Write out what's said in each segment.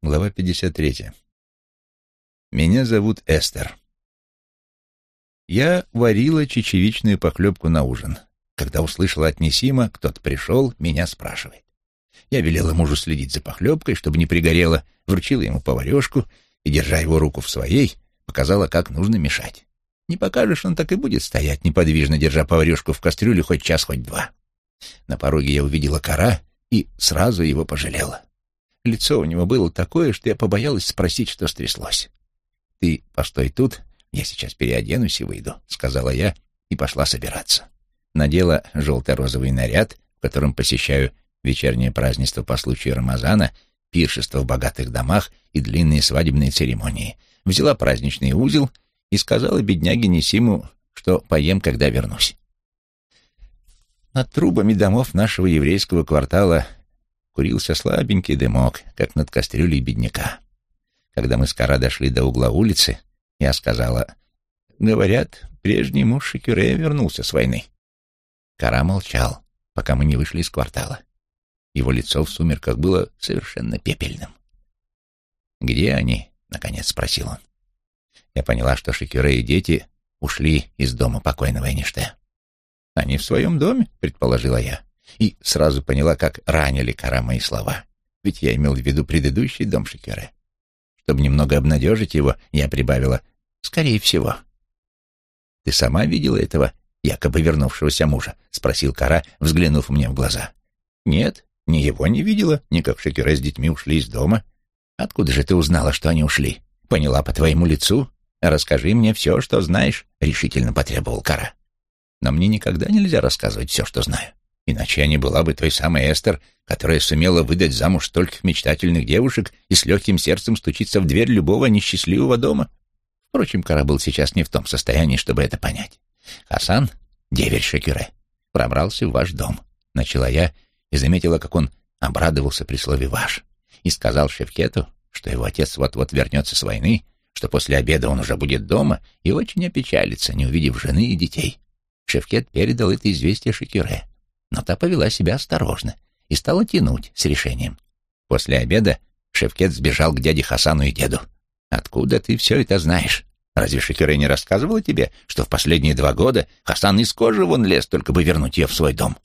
Глава 53. Меня зовут Эстер. Я варила чечевичную похлебку на ужин. Когда услышала от Несима, кто-то пришел, меня спрашивает. Я велела мужу следить за похлебкой, чтобы не пригорело, вручила ему поварешку и, держа его руку в своей, показала, как нужно мешать. Не покажешь, он так и будет стоять, неподвижно держа поварешку в кастрюле хоть час, хоть два. На пороге я увидела кора и сразу его пожалела. Лицо у него было такое, что я побоялась спросить, что стряслось. «Ты постой тут, я сейчас переоденусь и выйду», — сказала я и пошла собираться. Надела желто-розовый наряд, в котором посещаю вечернее празднество по случаю Рамазана, пиршество в богатых домах и длинные свадебные церемонии. Взяла праздничный узел и сказала бедняге Несиму, что поем, когда вернусь. Над трубами домов нашего еврейского квартала курился слабенький дымок, как над кастрюлей бедняка. Когда мы с Кара дошли до угла улицы, я сказала, «Говорят, прежний муж Шекюрея вернулся с войны». Кара молчал, пока мы не вышли из квартала. Его лицо в сумерках было совершенно пепельным. «Где они?» — наконец спросил он. Я поняла, что Шекюре и дети ушли из дома покойного Эништея. «Они в своем доме?» — предположила я и сразу поняла, как ранили Кара мои слова. Ведь я имел в виду предыдущий дом Шекере. Чтобы немного обнадежить его, я прибавила «скорее всего». «Ты сама видела этого якобы вернувшегося мужа?» — спросил Кара, взглянув мне в глаза. «Нет, ни его не видела, ни как Шекере с детьми ушли из дома. Откуда же ты узнала, что они ушли? Поняла по твоему лицу? Расскажи мне все, что знаешь», — решительно потребовал Кара. «Но мне никогда нельзя рассказывать все, что знаю. Иначе я не была бы той самой Эстер, которая сумела выдать замуж стольких мечтательных девушек и с легким сердцем стучиться в дверь любого несчастливого дома. Впрочем, Кара был сейчас не в том состоянии, чтобы это понять. Хасан, деверь Шекюре, пробрался в ваш дом. Начала я и заметила, как он обрадовался при слове «ваш» и сказал Шевкету, что его отец вот-вот вернется с войны, что после обеда он уже будет дома и очень опечалится, не увидев жены и детей. Шевкет передал это известие Шекюре но та повела себя осторожно и стала тянуть с решением. После обеда Шевкет сбежал к дяде Хасану и деду. «Откуда ты все это знаешь? Разве Шекюре не рассказывала тебе, что в последние два года Хасан из кожи вон лез, только бы вернуть ее в свой дом?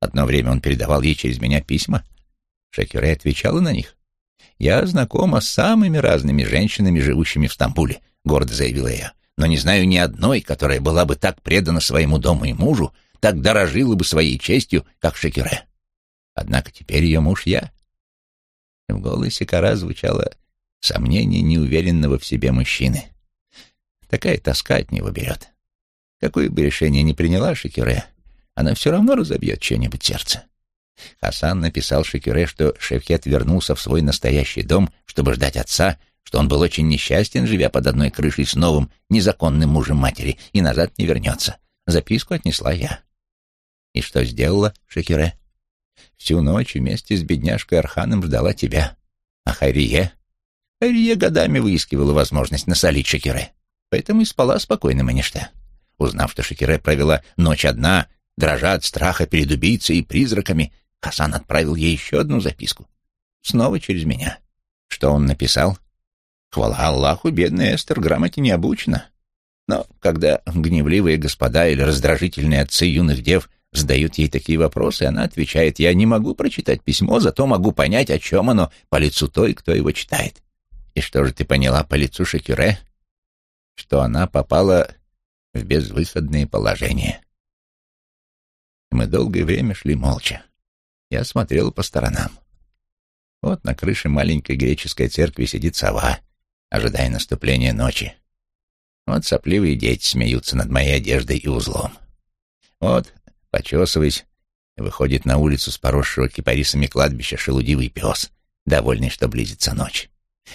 Одно время он передавал ей через меня письма. Шекюре отвечала на них. «Я знакома с самыми разными женщинами, живущими в Стамбуле», — гордо заявила я, «но не знаю ни одной, которая была бы так предана своему дому и мужу, так дорожила бы своей честью, как Шекере. Однако теперь ее муж я. В голосе Кара звучало сомнение неуверенного в себе мужчины. Такая тоска от него берет. Какое бы решение ни приняла Шекере, она все равно разобьет чье-нибудь сердце. Хасан написал Шекере, что Шевхет вернулся в свой настоящий дом, чтобы ждать отца, что он был очень несчастен, живя под одной крышей с новым, незаконным мужем матери, и назад не вернется. Записку отнесла я. И что сделала Шекере? Всю ночь вместе с бедняжкой Арханом ждала тебя. А Хайрие? Хайрие годами выискивала возможность насолить Шекере. Поэтому и спала спокойно Маниште. Узнав, что Шекере провела ночь одна, дрожа от страха перед убийцей и призраками, Хасан отправил ей еще одну записку. Снова через меня. Что он написал? Хвала Аллаху, бедная Эстер грамоте не обучена. Но когда гневливые господа или раздражительные отцы юных дев задают ей такие вопросы, она отвечает, «Я не могу прочитать письмо, зато могу понять, о чем оно по лицу той, кто его читает». И что же ты поняла по лицу Шекюре? Что она попала в безвыходное положение. Мы долгое время шли молча. Я смотрел по сторонам. Вот на крыше маленькой греческой церкви сидит сова, ожидая наступления ночи. Вот сопливые дети смеются над моей одеждой и узлом. Вот Почесываясь, выходит на улицу с поросшего кипарисами кладбища шелудивый пес, довольный, что близится ночь.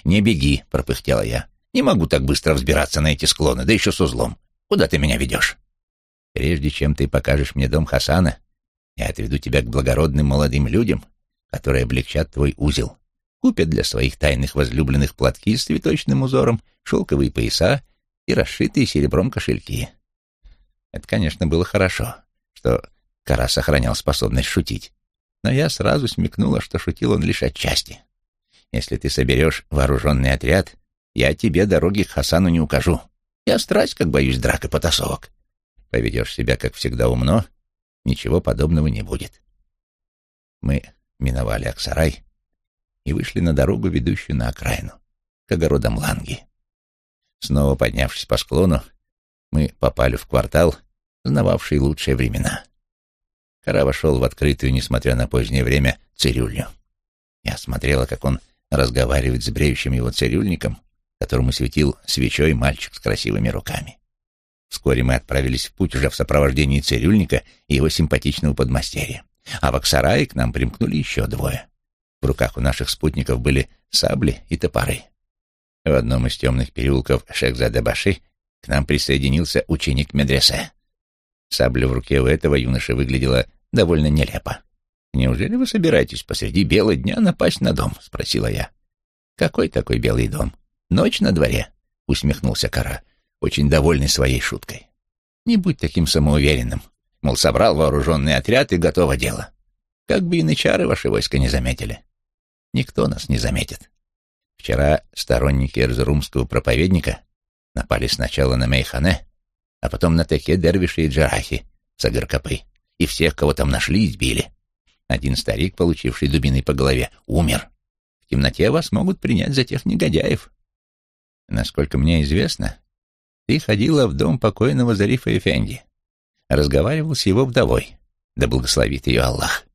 «Не беги», — пропыхтела я. «Не могу так быстро взбираться на эти склоны, да еще с узлом. Куда ты меня ведешь?» «Прежде чем ты покажешь мне дом Хасана, я отведу тебя к благородным молодым людям, которые облегчат твой узел, купят для своих тайных возлюбленных платки с цветочным узором, шелковые пояса и расшитые серебром кошельки». Это, конечно, было хорошо что Кара сохранял способность шутить. Но я сразу смекнула, что шутил он лишь отчасти. Если ты соберешь вооруженный отряд, я тебе дороги к Хасану не укажу. Я страсть, как боюсь драк и потасовок. Поведешь себя, как всегда, умно, ничего подобного не будет. Мы миновали Аксарай и вышли на дорогу, ведущую на окраину, к огородам Ланги. Снова поднявшись по склону, мы попали в квартал, знававший лучшие времена. Кара вошел в открытую, несмотря на позднее время, цирюльню. Я смотрела, как он разговаривает с бреющим его цирюльником, которому светил свечой мальчик с красивыми руками. Вскоре мы отправились в путь уже в сопровождении цирюльника и его симпатичного подмастерья. А в Аксарае к нам примкнули еще двое. В руках у наших спутников были сабли и топоры. В одном из темных переулков Шехзаде-Баши к нам присоединился ученик медресе. Сабля в руке у этого юноши выглядела довольно нелепо. «Неужели вы собираетесь посреди бела дня напасть на дом?» — спросила я. «Какой такой белый дом? Ночь на дворе?» — усмехнулся Кара, очень довольный своей шуткой. «Не будь таким самоуверенным. Мол, собрал вооруженный отряд и готово дело. Как бы и чары ваши войска не заметили. Никто нас не заметит. Вчера сторонники эрзрумского проповедника напали сначала на Мейхане, а потом на Техе Дервиши и Джарахи, Сагаркапы, и всех, кого там нашли, избили. Один старик, получивший дубиной по голове, умер. В темноте вас могут принять за тех негодяев. Насколько мне известно, ты ходила в дом покойного Зарифа Эфенди, разговаривал с его вдовой, да благословит ее Аллах.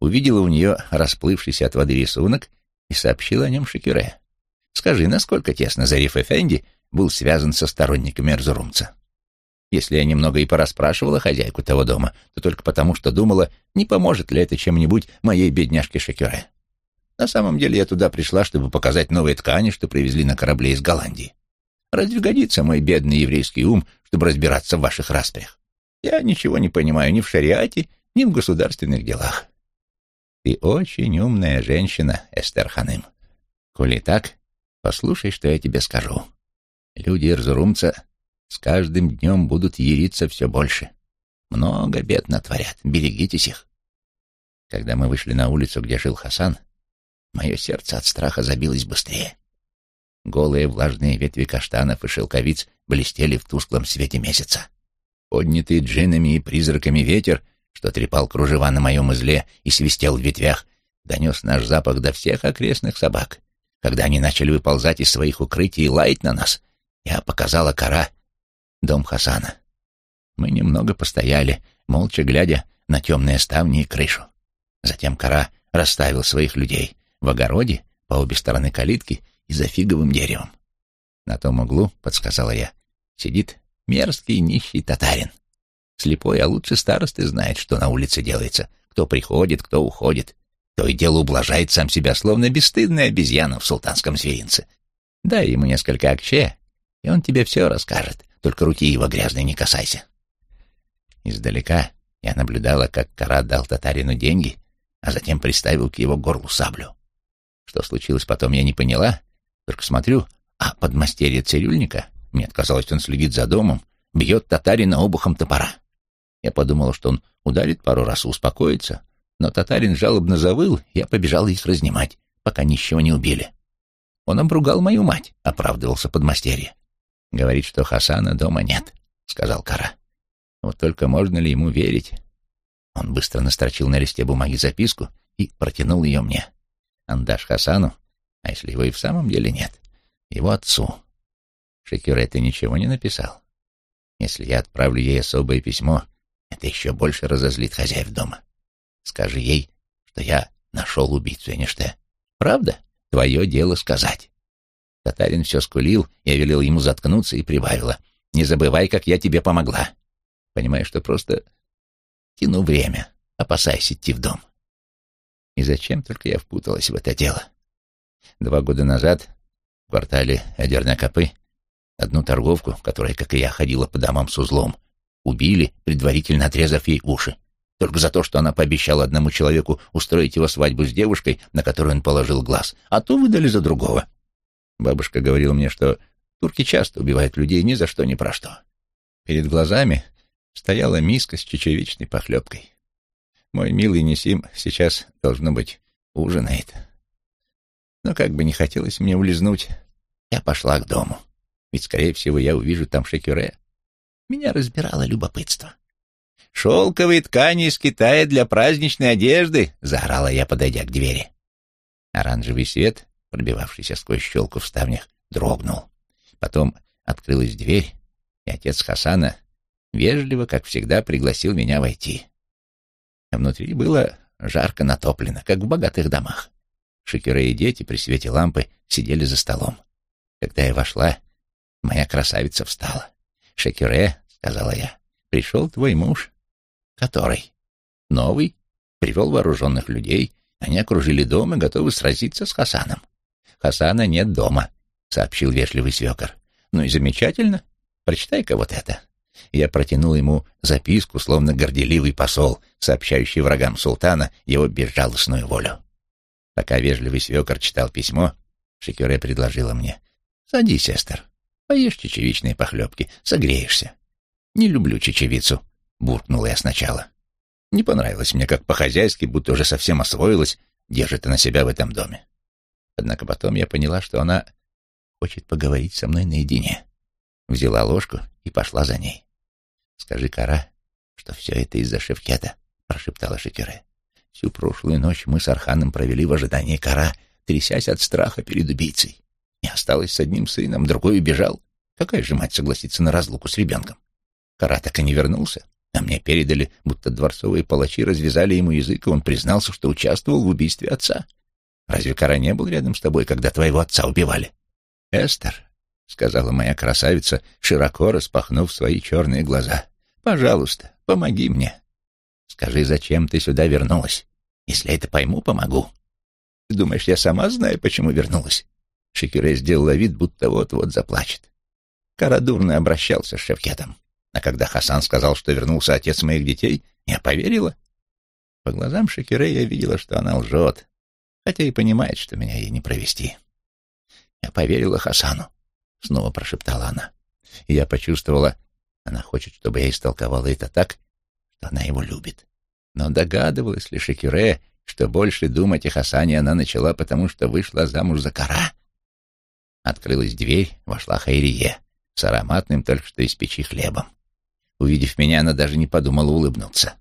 Увидела у нее расплывшийся от воды рисунок и сообщила о нем Шекюре. Скажи, насколько тесно Зариф Эфенди был связан со сторонниками Эрзурумца? Если я немного и порасспрашивала хозяйку того дома, то только потому, что думала, не поможет ли это чем-нибудь моей бедняжке Шекюре. На самом деле я туда пришла, чтобы показать новые ткани, что привезли на корабле из Голландии. Разве годится мой бедный еврейский ум, чтобы разбираться в ваших распрях? Я ничего не понимаю ни в шариате, ни в государственных делах. Ты очень умная женщина, Эстер Ханым. Коли так, послушай, что я тебе скажу. Люди Ирзурумца с каждым днем будут яриться все больше. Много бед натворят, берегитесь их. Когда мы вышли на улицу, где жил Хасан, мое сердце от страха забилось быстрее. Голые влажные ветви каштанов и шелковиц блестели в тусклом свете месяца. Поднятый джинами и призраками ветер, что трепал кружева на моем изле и свистел в ветвях, донес наш запах до всех окрестных собак. Когда они начали выползать из своих укрытий и лаять на нас, я показала кора дом Хасана. Мы немного постояли, молча глядя на темные ставни и крышу. Затем Кара расставил своих людей в огороде по обе стороны калитки и за фиговым деревом. На том углу, подсказала я, сидит мерзкий нищий татарин. Слепой, а лучше старосты знает, что на улице делается, кто приходит, кто уходит. То и дело ублажает сам себя, словно бесстыдная обезьяна в султанском зверинце. Дай ему несколько акче, и он тебе все расскажет, только руки его грязной не касайся. Издалека я наблюдала, как Кара дал татарину деньги, а затем приставил к его горлу саблю. Что случилось потом, я не поняла, только смотрю, а подмастерье цирюльника, мне казалось, он следит за домом, бьет татарина обухом топора. Я подумала, что он ударит пару раз и успокоится, но татарин жалобно завыл, я побежала их разнимать, пока ничего не убили. Он обругал мою мать, оправдывался подмастерье. Говорит, что Хасана дома нет, сказал Кара. Вот только можно ли ему верить? Он быстро настрочил на листе бумаги записку и протянул ее мне. Андаш Хасану, а если его и в самом деле нет, его отцу. Шекюре, ты ничего не написал? Если я отправлю ей особое письмо, это еще больше разозлит хозяев дома. Скажи ей, что я нашел убийцу Эништэ. Правда? Твое дело сказать. Татарин все скулил, я велел ему заткнуться и прибавила. «Не забывай, как я тебе помогла. Понимаешь, что просто тяну время, опасаясь идти в дом». И зачем только я впуталась в это дело? Два года назад в квартале Адернакопы одну торговку, которая, как и я, ходила по домам с узлом, убили, предварительно отрезав ей уши. Только за то, что она пообещала одному человеку устроить его свадьбу с девушкой, на которую он положил глаз, а то выдали за другого. Бабушка говорила мне, что турки часто убивают людей ни за что, ни про что. Перед глазами стояла миска с чечевичной похлебкой. Мой милый Несим сейчас, должно быть, ужинает. Но как бы не хотелось мне улизнуть, я пошла к дому. Ведь, скорее всего, я увижу там Шекюре. Меня разбирало любопытство. «Шелковые ткани из Китая для праздничной одежды!» — заорала я, подойдя к двери. Оранжевый свет, пробивавшийся сквозь щелку в ставнях, дрогнул. Потом открылась дверь, и отец Хасана вежливо, как всегда, пригласил меня войти. Внутри было жарко натоплено, как в богатых домах. Шекеры и дети при свете лампы сидели за столом. Когда я вошла, моя красавица встала. «Шекере», — сказала я, — «пришел твой муж». «Который?» «Новый. Привел вооруженных людей. Они окружили дом и готовы сразиться с Хасаном». «Хасана нет дома», — сообщил вежливый свекор. «Ну и замечательно. Прочитай-ка вот это». Я протянул ему записку, словно горделивый посол, сообщающий врагам султана его безжалостную волю. Пока вежливый свекор читал письмо, Шекюре предложила мне. «Садись, Эстер, поешь чечевичные похлебки, согреешься». «Не люблю чечевицу», — буркнул я сначала. Не понравилось мне, как по-хозяйски, будто уже совсем освоилась, держит она себя в этом доме. Однако потом я поняла, что она хочет поговорить со мной наедине. Взяла ложку и пошла за ней. «Скажи, Кара, что все это из-за Шевкета», — прошептала Шекюре. Всю прошлую ночь мы с Арханом провели в ожидании кора, трясясь от страха перед убийцей. И осталось с одним сыном, другой убежал. Какая же мать согласится на разлуку с ребенком? Кара так и не вернулся, а мне передали, будто дворцовые палачи развязали ему язык, и он признался, что участвовал в убийстве отца. Разве Кара не был рядом с тобой, когда твоего отца убивали? Эстер, — сказала моя красавица, широко распахнув свои черные глаза, — пожалуйста, помоги мне. Скажи, зачем ты сюда вернулась? Если я это пойму, помогу. Ты думаешь, я сама знаю, почему вернулась? Шекюре сделала вид, будто вот-вот заплачет. Кара дурно обращался с Шевкетом. А когда Хасан сказал, что вернулся отец моих детей, я поверила. По глазам Шекюре я видела, что она лжет, хотя и понимает, что меня ей не провести. Я поверила Хасану, — снова прошептала она. И я почувствовала, она хочет, чтобы я истолковала это так, что она его любит. Но догадывалась ли Шекюре, что больше думать о Хасане она начала, потому что вышла замуж за кора? Открылась дверь, вошла Хайрие с ароматным только что из печи хлебом. Увидев меня, она даже не подумала улыбнуться.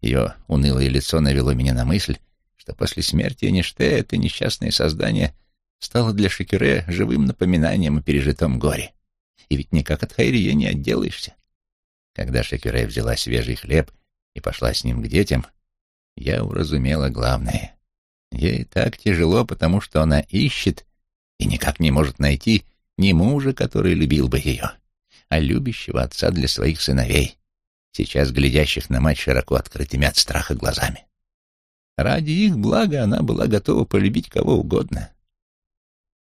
Ее унылое лицо навело меня на мысль, что после смерти Эништея это несчастное создание стало для Шекюре живым напоминанием о пережитом горе. И ведь никак от Хайрие не отделаешься. Когда Шекюре взяла свежий хлеб и пошла с ним к детям, я уразумела главное. Ей так тяжело, потому что она ищет и никак не может найти не мужа, который любил бы ее, а любящего отца для своих сыновей, сейчас глядящих на мать широко открытыми от страха глазами. Ради их блага она была готова полюбить кого угодно.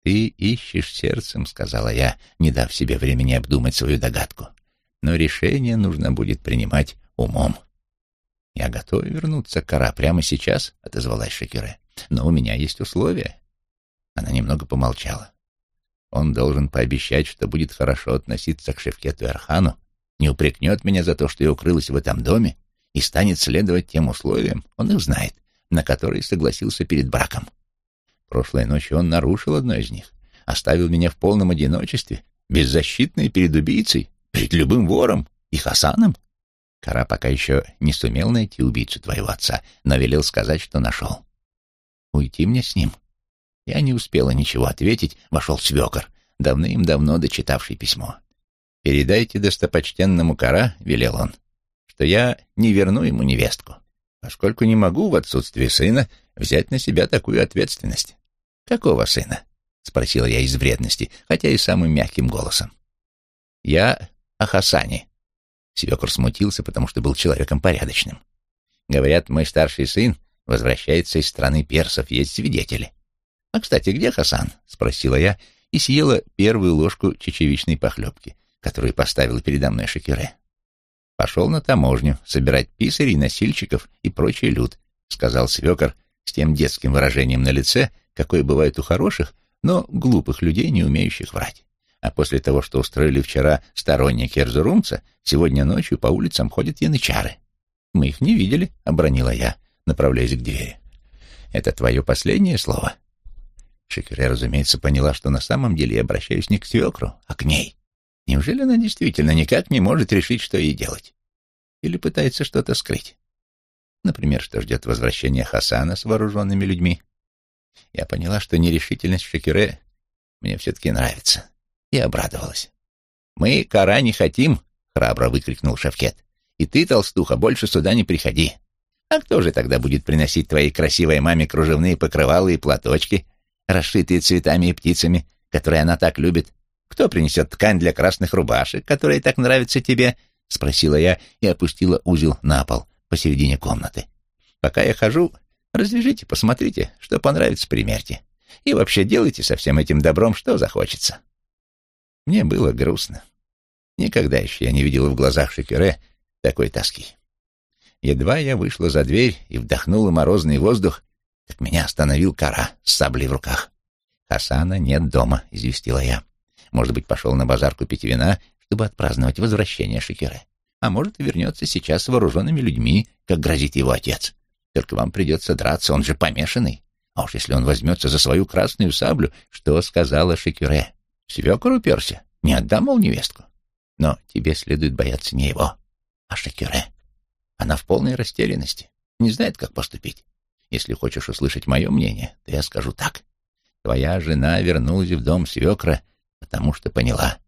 «Ты ищешь сердцем», — сказала я, не дав себе времени обдумать свою догадку но решение нужно будет принимать умом. «Я готов вернуться к Кара прямо сейчас», — отозвалась Шакире. «Но у меня есть условия». Она немного помолчала. «Он должен пообещать, что будет хорошо относиться к Шевкету и Архану, не упрекнет меня за то, что я укрылась в этом доме, и станет следовать тем условиям, он их знает, на которые согласился перед браком. Прошлой ночью он нарушил одно из них, оставил меня в полном одиночестве, беззащитной перед убийцей, Перед любым вором и Хасаном? Кара пока еще не сумел найти убийцу твоего отца, но велел сказать, что нашел. Уйти мне с ним? Я не успела ничего ответить, вошел свекор, давным-давно дочитавший письмо. «Передайте достопочтенному Кара», — велел он, — «что я не верну ему невестку, поскольку не могу в отсутствие сына взять на себя такую ответственность». «Какого сына?» — спросила я из вредности, хотя и самым мягким голосом. «Я о Хасане. Свекор смутился, потому что был человеком порядочным. Говорят, мой старший сын возвращается из страны персов, есть свидетели. «А, кстати, где Хасан?» — спросила я и съела первую ложку чечевичной похлебки, которую поставила передо мной Шекере. «Пошел на таможню собирать писарей, носильщиков и прочий люд», — сказал свекор с тем детским выражением на лице, какое бывает у хороших, но глупых людей, не умеющих врать. А после того, что устроили вчера сторонники Эрзурумца, сегодня ночью по улицам ходят янычары. Мы их не видели, — обронила я, направляясь к двери. Это твое последнее слово? Шекере, разумеется, поняла, что на самом деле я обращаюсь не к свекру, а к ней. Неужели она действительно никак не может решить, что ей делать? Или пытается что-то скрыть? Например, что ждет возвращения Хасана с вооруженными людьми. Я поняла, что нерешительность Шекере мне все-таки нравится, и обрадовалась. «Мы кора не хотим!» — храбро выкрикнул Шавкет. «И ты, толстуха, больше сюда не приходи. А кто же тогда будет приносить твоей красивой маме кружевные покрывалы и платочки, расшитые цветами и птицами, которые она так любит? Кто принесет ткань для красных рубашек, которые так нравятся тебе?» — спросила я и опустила узел на пол посередине комнаты. «Пока я хожу, развяжите, посмотрите, что понравится, примерьте. И вообще делайте со всем этим добром, что захочется». Мне было грустно. Никогда еще я не видела в глазах Шекюре такой тоски. Едва я вышла за дверь и вдохнула морозный воздух, как меня остановил кора с саблей в руках. «Хасана нет дома», — известила я. «Может быть, пошел на базар купить вина, чтобы отпраздновать возвращение Шекере. А может, и вернется сейчас с вооруженными людьми, как грозит его отец. Только вам придется драться, он же помешанный. А уж если он возьмется за свою красную саблю, что сказала Шекюре? Свекор уперся. Не отдам, мол, невестку. Но тебе следует бояться не его, а Шекюре. Она в полной растерянности, не знает, как поступить. Если хочешь услышать мое мнение, то я скажу так. Твоя жена вернулась в дом свекра, потому что поняла.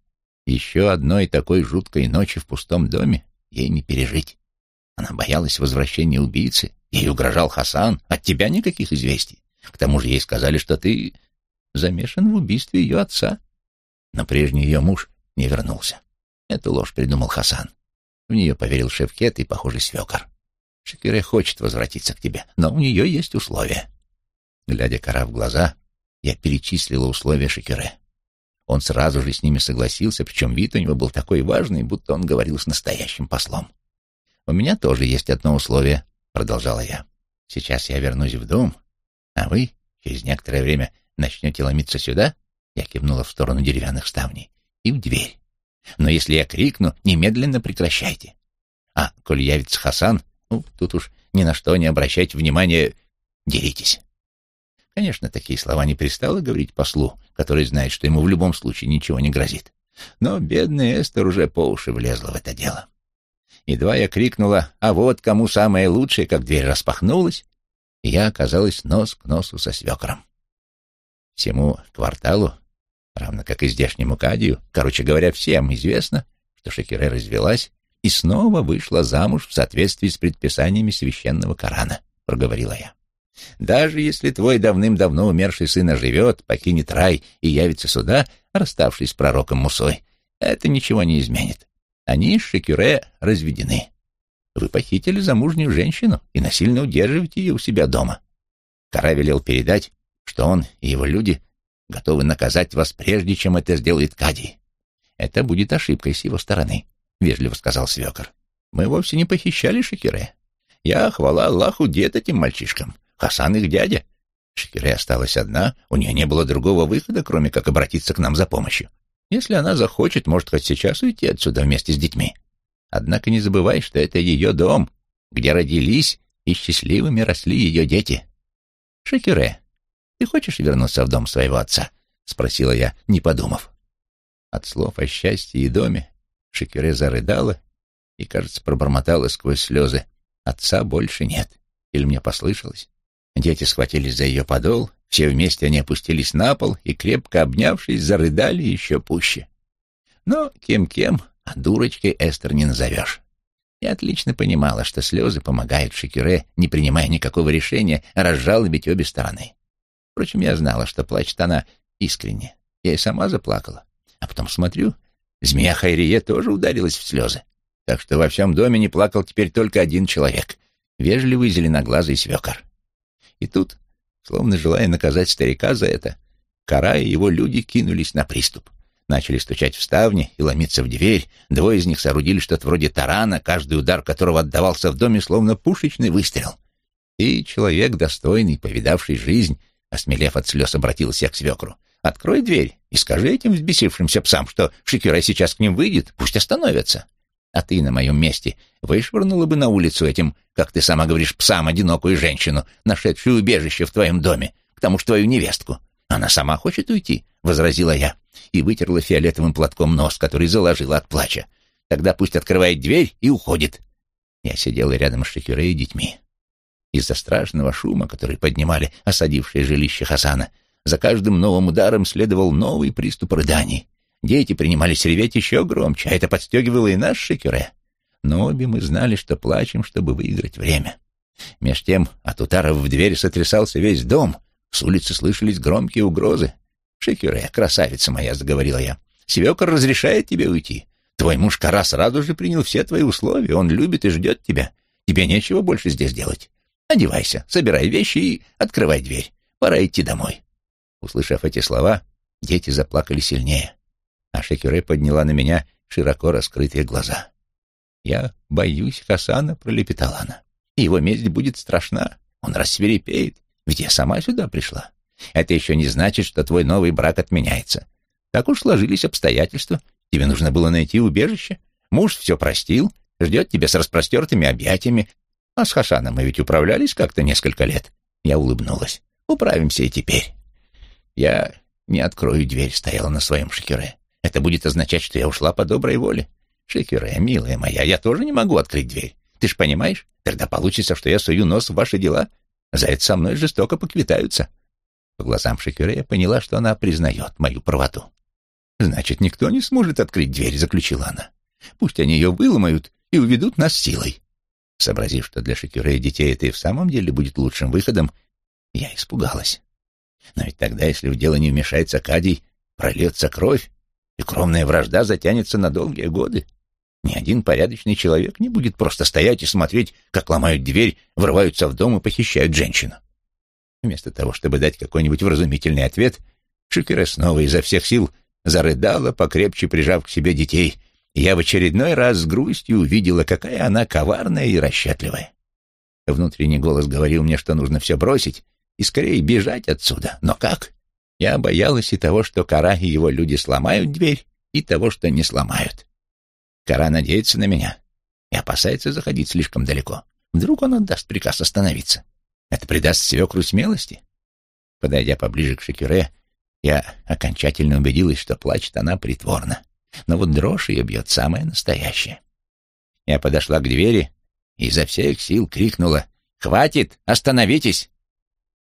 Еще одной такой жуткой ночи в пустом доме ей не пережить. Она боялась возвращения убийцы. Ей угрожал Хасан. От тебя никаких известий. К тому же ей сказали, что ты замешан в убийстве ее отца. Но прежний ее муж не вернулся. Эту ложь придумал Хасан. В нее поверил Шевкет и, похоже, свекор. Шекере хочет возвратиться к тебе, но у нее есть условия. Глядя Кара в глаза, я перечислила условия Шекере. Он сразу же с ними согласился, причем вид у него был такой важный, будто он говорил с настоящим послом. «У меня тоже есть одно условие», — продолжала я. «Сейчас я вернусь в дом, а вы через некоторое время начнете ломиться сюда?» Я кивнула в сторону деревянных ставней. «И в дверь. Но если я крикну, немедленно прекращайте. А, коль явится Хасан, ну, тут уж ни на что не обращайте внимания, деритесь. Конечно, такие слова не пристало говорить послу, который знает, что ему в любом случае ничего не грозит. Но бедная Эстер уже по уши влезла в это дело. Едва я крикнула «А вот кому самое лучшее!», как дверь распахнулась, и я оказалась нос к носу со свекром. Всему кварталу равно как и здешнему Кадию, короче говоря, всем известно, что Шекере развелась и снова вышла замуж в соответствии с предписаниями священного Корана, проговорила я. Даже если твой давным-давно умерший сын оживет, покинет рай и явится сюда, расставшись с пророком Мусой, это ничего не изменит. Они с Шекюре разведены. Вы похитили замужнюю женщину и насильно удерживаете ее у себя дома. Кара велел передать, что он и его люди готовы наказать вас прежде, чем это сделает Кади. Это будет ошибкой с его стороны, — вежливо сказал свекор. Мы вовсе не похищали Шекире. Я, хвала Аллаху, дед этим мальчишкам. Хасан их дядя. Шекире осталась одна, у нее не было другого выхода, кроме как обратиться к нам за помощью. Если она захочет, может хоть сейчас уйти отсюда вместе с детьми. Однако не забывай, что это ее дом, где родились и счастливыми росли ее дети. Шекире, «Ты хочешь вернуться в дом своего отца?» — спросила я, не подумав. От слов о счастье и доме Шекере зарыдала и, кажется, пробормотала сквозь слезы. «Отца больше нет». Или мне послышалось? Дети схватились за ее подол, все вместе они опустились на пол и, крепко обнявшись, зарыдали еще пуще. Но кем-кем, а дурочкой Эстер не назовешь. Я отлично понимала, что слезы помогают Шекере, не принимая никакого решения, разжалобить обе стороны. Впрочем, я знала, что плачет она искренне. Я и сама заплакала. А потом смотрю, змея Хайрие тоже ударилась в слезы. Так что во всем доме не плакал теперь только один человек — вежливый зеленоглазый свекор. И тут, словно желая наказать старика за это, Кара и его люди кинулись на приступ. Начали стучать в ставни и ломиться в дверь. Двое из них соорудили что-то вроде тарана, каждый удар которого отдавался в доме словно пушечный выстрел. И человек, достойный, повидавший жизнь, Осмелев от слез, обратился к свекру. «Открой дверь и скажи этим взбесившимся псам, что Шекюра сейчас к ним выйдет, пусть остановятся. А ты на моем месте вышвырнула бы на улицу этим, как ты сама говоришь, псам одинокую женщину, нашедшую убежище в твоем доме, к тому же твою невестку. «Она сама хочет уйти», — возразила я, и вытерла фиолетовым платком нос, который заложила от плача. «Тогда пусть открывает дверь и уходит». Я сидела рядом с Шекюре и детьми. Из-за страшного шума, который поднимали осадившие жилище Хасана, за каждым новым ударом следовал новый приступ рыданий. Дети принимались реветь еще громче, а это подстегивало и наш Шекюре. Но обе мы знали, что плачем, чтобы выиграть время. Меж тем от ударов в дверь сотрясался весь дом. С улицы слышались громкие угрозы. «Шекюре, красавица моя», — заговорила я, — «свекор разрешает тебе уйти. Твой муж Кара сразу же принял все твои условия, он любит и ждет тебя. Тебе нечего больше здесь делать. Одевайся, собирай вещи и открывай дверь. Пора идти домой». Услышав эти слова, дети заплакали сильнее, а Шекюре подняла на меня широко раскрытые глаза. «Я боюсь Хасана», — пролепетала она. «Его месть будет страшна. Он рассверепеет, ведь я сама сюда пришла. Это еще не значит, что твой новый брак отменяется. Так уж сложились обстоятельства. Тебе нужно было найти убежище. Муж все простил, ждет тебя с распростертыми объятиями. А с Хасаном мы ведь управлялись как-то несколько лет». Я улыбнулась. «Управимся и теперь». «Я не открою дверь», — стояла на своем шекере. «Это будет означать, что я ушла по доброй воле. Шекюре, милая моя, я тоже не могу открыть дверь. Ты ж понимаешь? Тогда получится, что я сую нос в ваши дела. За это со мной жестоко поквитаются. По глазам Шекюре я поняла, что она признает мою правоту. «Значит, никто не сможет открыть дверь», — заключила она. «Пусть они ее выломают и уведут нас силой». Сообразив, что для Шекюре детей это и в самом деле будет лучшим выходом, я испугалась. Но ведь тогда, если в дело не вмешается Кадий, прольется кровь, и кровная вражда затянется на долгие годы. Ни один порядочный человек не будет просто стоять и смотреть, как ломают дверь, врываются в дом и похищают женщину. Вместо того, чтобы дать какой-нибудь вразумительный ответ, Шикера снова изо всех сил зарыдала, покрепче прижав к себе детей, я в очередной раз с грустью увидела, какая она коварная и расчетливая. Внутренний голос говорил мне, что нужно все бросить и скорее бежать отсюда. Но как? Я боялась и того, что Кара и его люди сломают дверь, и того, что не сломают. Кара надеется на меня и опасается заходить слишком далеко. Вдруг он отдаст приказ остановиться. Это придаст свекру смелости. Подойдя поближе к Шекюре, я окончательно убедилась, что плачет она притворно. Но вот дрожь ее бьет самая настоящая. Я подошла к двери и изо всех сил крикнула «Хватит! Остановитесь!»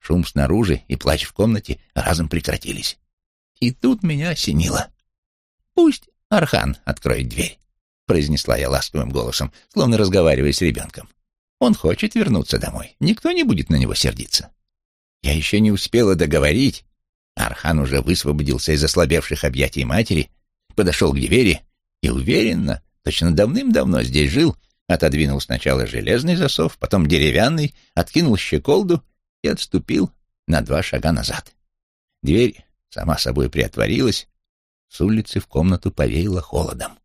Шум снаружи и плач в комнате разом прекратились. И тут меня осенило. «Пусть Архан откроет дверь» произнесла я ласковым голосом, словно разговаривая с ребенком. «Он хочет вернуться домой. Никто не будет на него сердиться». Я еще не успела договорить. Архан уже высвободился из ослабевших объятий матери, подошел к двери и уверенно, точно давным-давно здесь жил, отодвинул сначала железный засов, потом деревянный, откинул щеколду и отступил на два шага назад. Дверь сама собой приотворилась, с улицы в комнату повеяло холодом.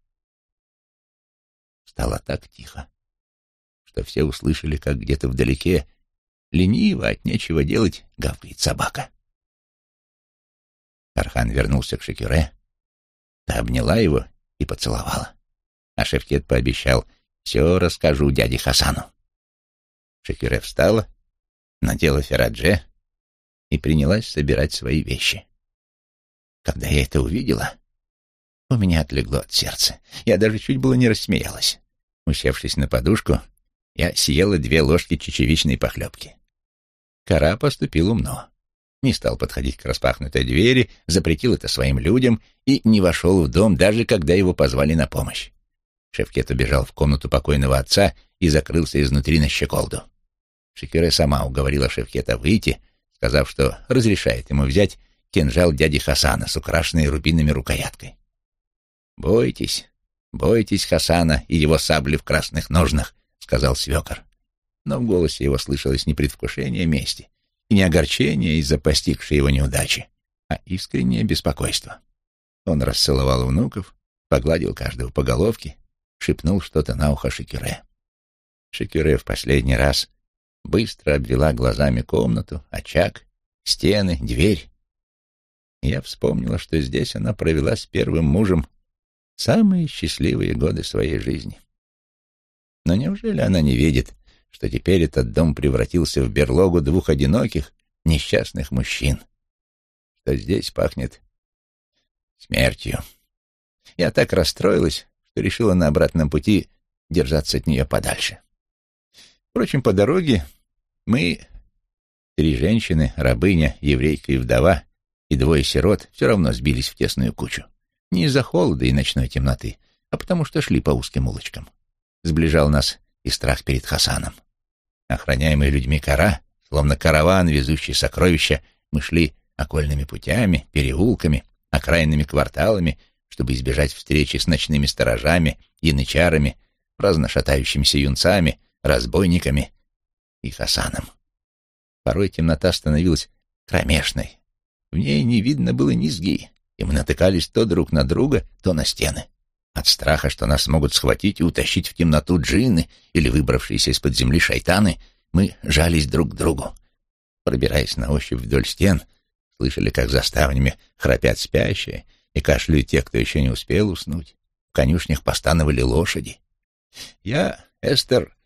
Стало так тихо, что все услышали, как где-то вдалеке, лениво, от нечего делать, гавкает собака. Архан вернулся к Шекюре, та обняла его и поцеловала. А Шевкет пообещал, все расскажу дяде Хасану. Шекюре встала, надела ферадже и принялась собирать свои вещи. Когда я это увидела, у меня отлегло от сердца. Я даже чуть было не рассмеялась. Усевшись на подушку, я съела две ложки чечевичной похлебки. Кара поступил умно. Не стал подходить к распахнутой двери, запретил это своим людям и не вошел в дом, даже когда его позвали на помощь. Шевкет убежал в комнату покойного отца и закрылся изнутри на щеколду. Шекере сама уговорила Шевкета выйти, сказав, что разрешает ему взять кинжал дяди Хасана с украшенной рубинами рукояткой. «Бойтесь, «Бойтесь Хасана и его сабли в красных ножнах», — сказал свекор. Но в голосе его слышалось не предвкушение мести и не огорчение из-за постигшей его неудачи, а искреннее беспокойство. Он расцеловал внуков, погладил каждого по головке, шепнул что-то на ухо Шекюре. Шекюре в последний раз быстро обвела глазами комнату, очаг, стены, дверь. Я вспомнила, что здесь она провела с первым мужем самые счастливые годы своей жизни. Но неужели она не видит, что теперь этот дом превратился в берлогу двух одиноких, несчастных мужчин? что здесь пахнет смертью. Я так расстроилась, что решила на обратном пути держаться от нее подальше. Впрочем, по дороге мы, три женщины, рабыня, еврейка и вдова, и двое сирот, все равно сбились в тесную кучу. Не из-за холода и ночной темноты, а потому что шли по узким улочкам. Сближал нас и страх перед Хасаном. Охраняемые людьми кора, словно караван, везущий сокровища, мы шли окольными путями, переулками, окраинными кварталами, чтобы избежать встречи с ночными сторожами, янычарами, праздно шатающимися юнцами, разбойниками и Хасаном. Порой темнота становилась кромешной. В ней не видно было низги, и мы натыкались то друг на друга, то на стены. От страха, что нас могут схватить и утащить в темноту джинны или выбравшиеся из-под земли шайтаны, мы жались друг к другу. Пробираясь на ощупь вдоль стен, слышали, как за ставнями храпят спящие и кашляют те, кто еще не успел уснуть. В конюшнях постановали лошади. Я, Эстер,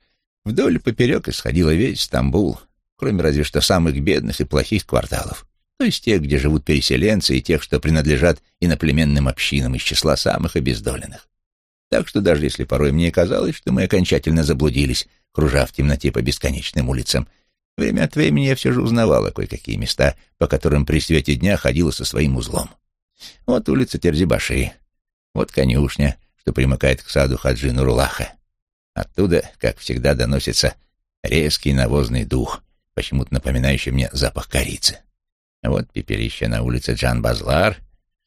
вдоль поперек исходила весь Стамбул, кроме разве что самых бедных и плохих кварталов то есть тех, где живут переселенцы, и тех, что принадлежат иноплеменным общинам из числа самых обездоленных. Так что даже если порой мне казалось, что мы окончательно заблудились, кружа в темноте по бесконечным улицам, время от времени я все же узнавала кое-какие места, по которым при свете дня ходила со своим узлом. Вот улица Терзибаши, вот конюшня, что примыкает к саду Хаджи Нурулаха. Оттуда, как всегда, доносится резкий навозный дух, почему-то напоминающий мне запах корицы. Вот пепелище на улице Джан-Базлар,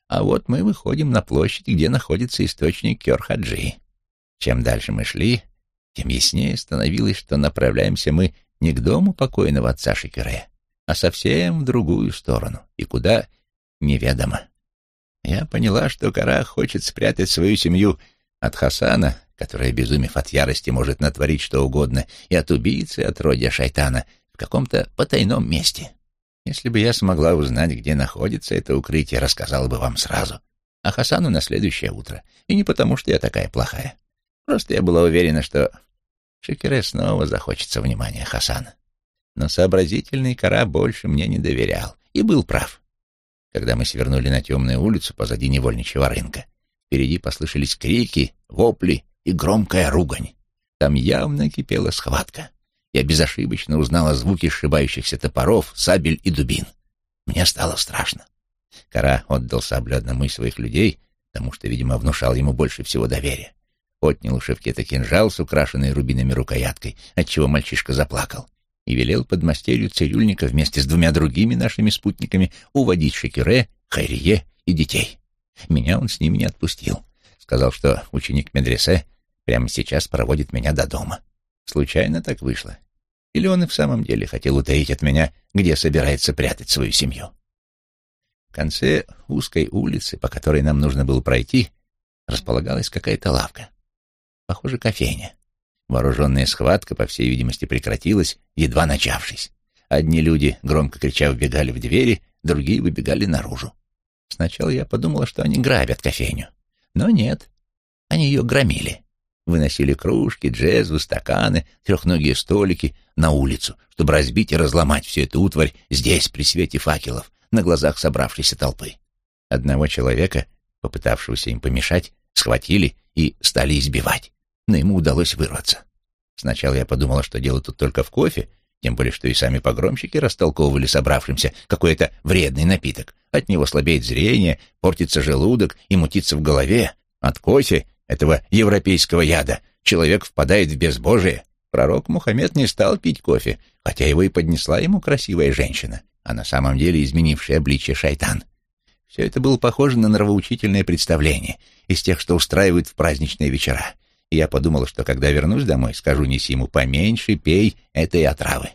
а вот мы выходим на площадь, где находится источник Кёр-Хаджи. Чем дальше мы шли, тем яснее становилось, что направляемся мы не к дому покойного отца Шикере, а совсем в другую сторону, и куда — неведомо. Я поняла, что Кара хочет спрятать свою семью от Хасана, который, безумев от ярости, может натворить что угодно, и от убийцы, от родя шайтана, в каком-то потайном месте. Если бы я смогла узнать, где находится это укрытие, рассказала бы вам сразу. А Хасану на следующее утро. И не потому, что я такая плохая. Просто я была уверена, что Шикере снова захочется внимания Хасана. Но сообразительный Кара больше мне не доверял. И был прав. Когда мы свернули на темную улицу позади невольничьего рынка, впереди послышались крики, вопли и громкая ругань. Там явно кипела схватка я безошибочно узнала звуки сшибающихся топоров, сабель и дубин. Мне стало страшно. Кара отдал саблю одному из своих людей, потому что, видимо, внушал ему больше всего доверия. Отнял у Шевкета кинжал с украшенной рубинами рукояткой, отчего мальчишка заплакал, и велел подмастерью цирюльника вместе с двумя другими нашими спутниками уводить Шекюре, Хайрие и детей. Меня он с ними не отпустил. Сказал, что ученик медресе прямо сейчас проводит меня до дома. Случайно так вышло. Или он и в самом деле хотел утаить от меня, где собирается прятать свою семью? В конце узкой улицы, по которой нам нужно было пройти, располагалась какая-то лавка. Похоже, кофейня. Вооруженная схватка, по всей видимости, прекратилась, едва начавшись. Одни люди, громко крича, вбегали в двери, другие выбегали наружу. Сначала я подумала, что они грабят кофейню. Но нет, они ее громили выносили кружки, джезвы, стаканы, трехногие столики на улицу, чтобы разбить и разломать всю эту утварь здесь, при свете факелов, на глазах собравшейся толпы. Одного человека, попытавшегося им помешать, схватили и стали избивать, но ему удалось вырваться. Сначала я подумала, что дело тут только в кофе, тем более, что и сами погромщики растолковывали собравшимся какой-то вредный напиток. От него слабеет зрение, портится желудок и мутится в голове. От кофе этого европейского яда, человек впадает в безбожие. Пророк Мухаммед не стал пить кофе, хотя его и поднесла ему красивая женщина, а на самом деле изменившая обличье шайтан. Все это было похоже на нравоучительное представление из тех, что устраивают в праздничные вечера. И я подумала, что когда вернусь домой, скажу Несиму, поменьше пей этой отравы.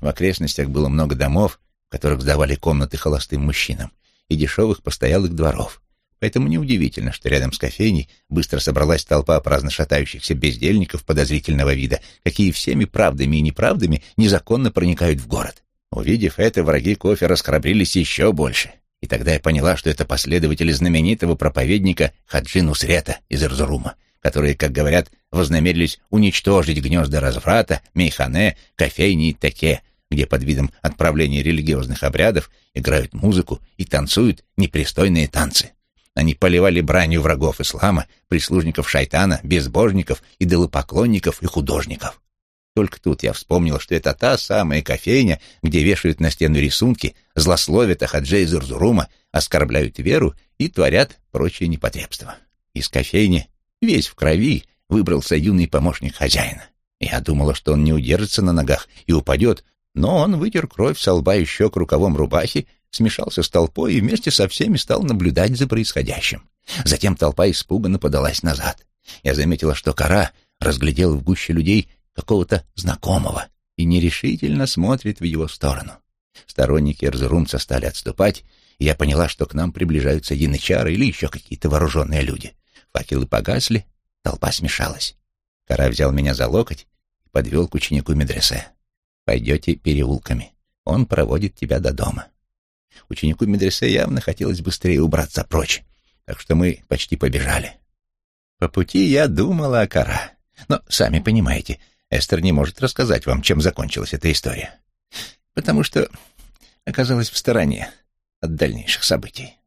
В окрестностях было много домов, в которых сдавали комнаты холостым мужчинам, и дешевых постоялых дворов. Поэтому неудивительно, что рядом с кофейней быстро собралась толпа праздно шатающихся бездельников подозрительного вида, какие всеми правдами и неправдами незаконно проникают в город. Увидев это, враги кофе расхрабрились еще больше. И тогда я поняла, что это последователи знаменитого проповедника Хаджи Нусрета из Эрзурума, которые, как говорят, вознамерились уничтожить гнезда разврата, мейхане, кофейни и таке, где под видом отправления религиозных обрядов играют музыку и танцуют непристойные танцы. Они поливали бранью врагов ислама, прислужников шайтана, безбожников, идолопоклонников и художников. Только тут я вспомнил, что это та самая кофейня, где вешают на стену рисунки, злословят о Хаджи из Урзурума, оскорбляют веру и творят прочие непотребства. Из кофейни, весь в крови, выбрался юный помощник хозяина. Я думала, что он не удержится на ногах и упадет, но он вытер кровь со лба и щек рукавом рубахи, смешался с толпой и вместе со всеми стал наблюдать за происходящим. Затем толпа испуганно подалась назад. Я заметила, что кора разглядел в гуще людей какого-то знакомого и нерешительно смотрит в его сторону. Сторонники Эрзурумца стали отступать, и я поняла, что к нам приближаются янычары или еще какие-то вооруженные люди. Факелы погасли, толпа смешалась. Кара взял меня за локоть и подвел к ученику медресе. «Пойдете переулками. Он проводит тебя до дома». Ученику медресе явно хотелось быстрее убраться прочь, так что мы почти побежали. По пути я думала о Кара. Но, сами понимаете, Эстер не может рассказать вам, чем закончилась эта история, потому что оказалась в стороне от дальнейших событий.